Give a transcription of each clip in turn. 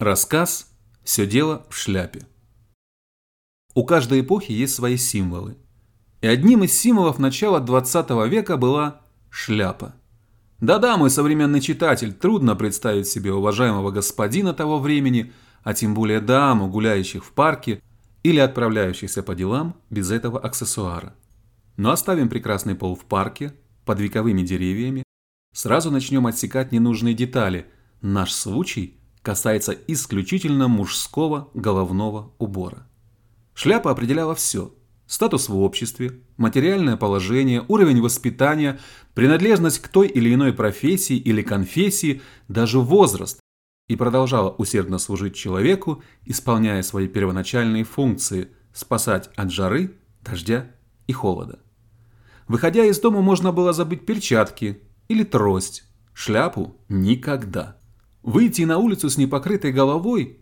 Рассказ «Все дело в шляпе». У каждой эпохи есть свои символы. И одним из символов начала 20 века была шляпа. Да-да, мой современный читатель, трудно представить себе уважаемого господина того времени, а тем более даму, гуляющих в парке или отправляющихся по делам без этого аксессуара. Но оставим прекрасный пол в парке, под вековыми деревьями, сразу начнем отсекать ненужные детали. Наш случай – касается исключительно мужского головного убора. Шляпа определяла все – статус в обществе, материальное положение, уровень воспитания, принадлежность к той или иной профессии или конфессии, даже возраст, и продолжала усердно служить человеку, исполняя свои первоначальные функции – спасать от жары, дождя и холода. Выходя из дома, можно было забыть перчатки или трость, шляпу – никогда. Выйти на улицу с непокрытой головой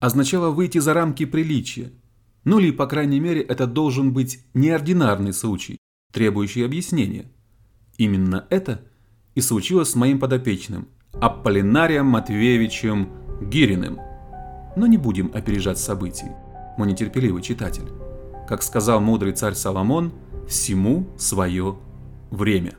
означало выйти за рамки приличия. Ну или, по крайней мере, это должен быть неординарный случай, требующий объяснения. Именно это и случилось с моим подопечным, Аполлинарием Матвеевичем Гириным. Но не будем опережать событий, мой нетерпеливый читатель. Как сказал мудрый царь Соломон, всему свое время.